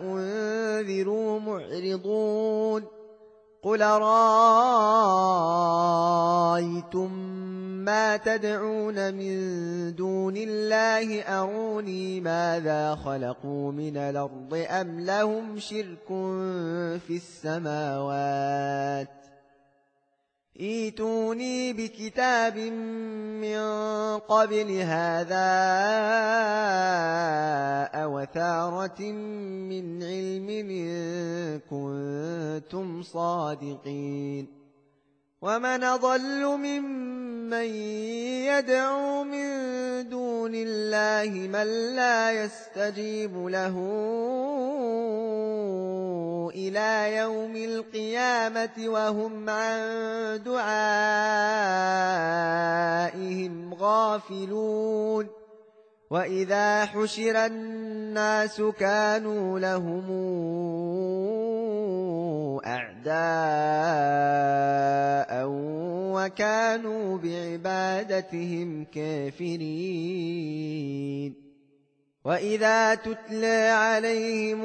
أنذروا معرضون قل رأيتم ما تدعون من دون الله أروني ماذا خلقوا من الأرض أم لهم شرك في السماوات ايتوني بكتاب من قبل هذا أوثارة من علم إن كنتم صادقين. ومن ضل ممن يدعو من دون الله من لا يستجيب له إلى يوم القيامة وهم عن دعائهم غافلون وإذا حشر الناس كانوا لهم أعداء وكانوا بعبادتهم كافرين وإذا تتلى عليهم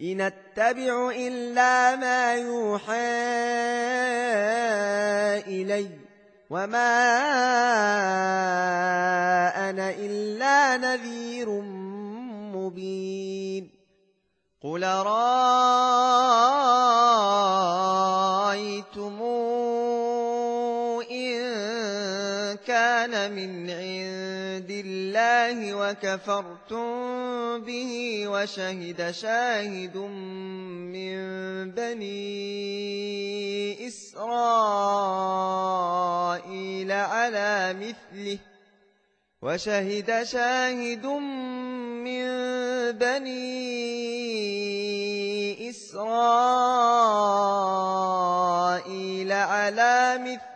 إن اتبع إلا ما يوحى إلي وما أنا إلا نذير مبين قل رأيتم إن كان من عند الله وكفرتم به وشهد شاهد من بني إسرائيل على مثله وشهد شاهد من بني إسرائيل على مثله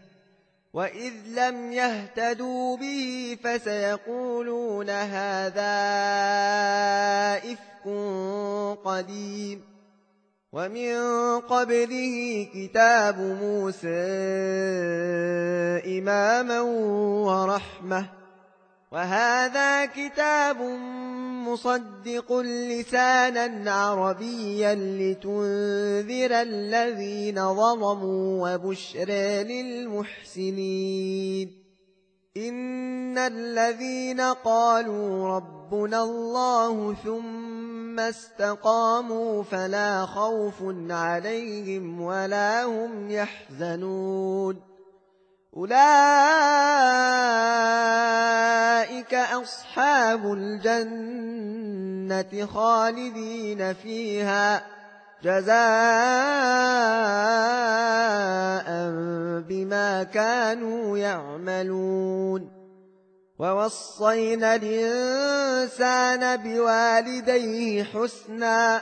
وإذ لم يهتدوا به فسيقولون هذا إفك قديم ومن قبله كتاب موسى إماما ورحمة وهذا كتاب مصدق لسانا عربيا لتنذر الذين ظلموا وبشرى للمحسنين. إن الذين قالوا ربنا الله ثم استقاموا فلا خوف عليهم ولا هم يحزنون. أولئك أصحاب الجنة خالدين فيها جزاء بما كانوا يعملون ووصينا الإنسان بوالديه حسنا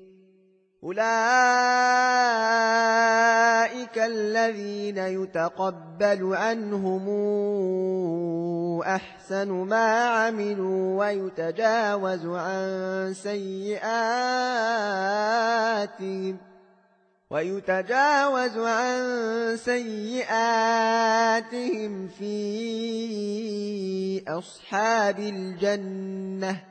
أولئك الذين يتقبل عنهم أحسن ما عملوا ويتجاوز عن سيئاتهم ويتجاوز عن سيئاتهم في أصحاب الجنة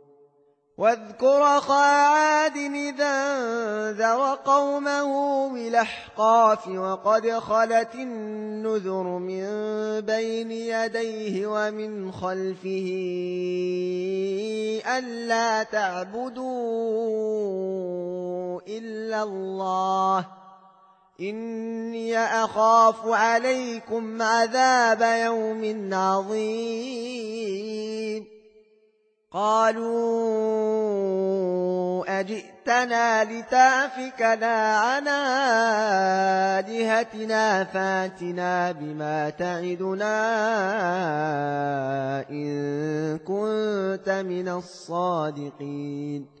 واذكر عاد إذا أنذر قومه بالأحقاف وقد خلت النذر من بين يديه ومن خلفه ألا تعبدوا إلا الله إني أخاف عليكم عذاب يوم عظيم قالوا أجئتنا لتأفكنا عن آلهتنا فاتنا بما تعدنا إن كنت من الصادقين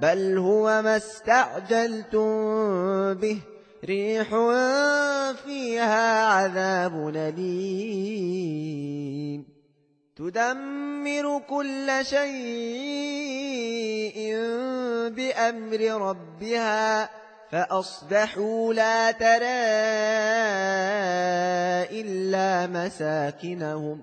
بل هو ما استعجلتم به ريح فيها عذاب أليم تدمر كل شيء بأمر ربها فأصبحوا لا ترى إلا مساكنهم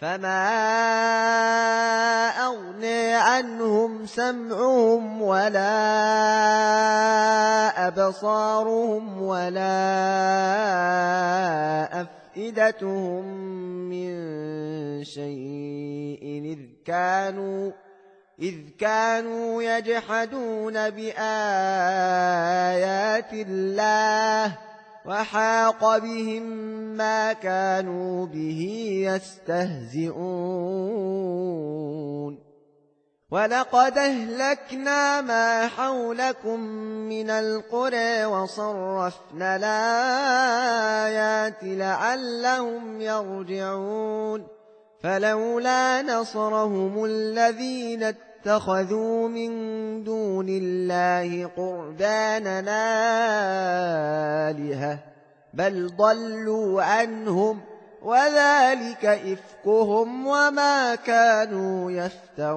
فما أغني عنهم سمعهم ولا أبصارهم ولا أفئدتهم من شيء إذ كانوا إذ كانوا يجحدون بآيات الله وحاق بهم ما كانوا به يستهزئون. ولقد أهلكنا ما حولكم من القرى وصرفنا الآيات لعلهم يرجعون. فلولا نصرهم الذين اتخذوا من دون الله قرباننا آلهة بل ضلوا عنهم وذلك إفكهم وما كانوا يفترون.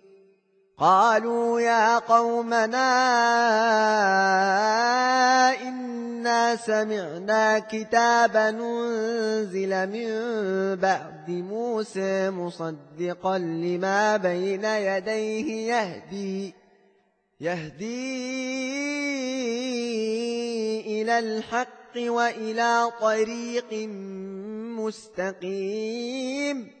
قالوا يا قومنا إنا سمعنا كتابا ننزل من بعد موسى مصدقا لما بين يديه يهدي يهدي إلى الحق وإلى طريق مستقيم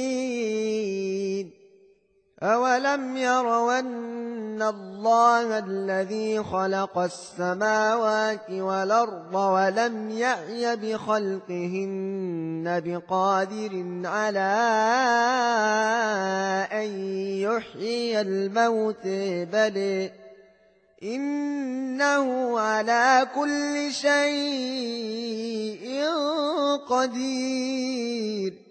أولم يروا أن الله الذي خلق السماوات والأرض ولم يعي بخلقهن بقادر على أن يحيي الموت بل إنه على كل شيء قدير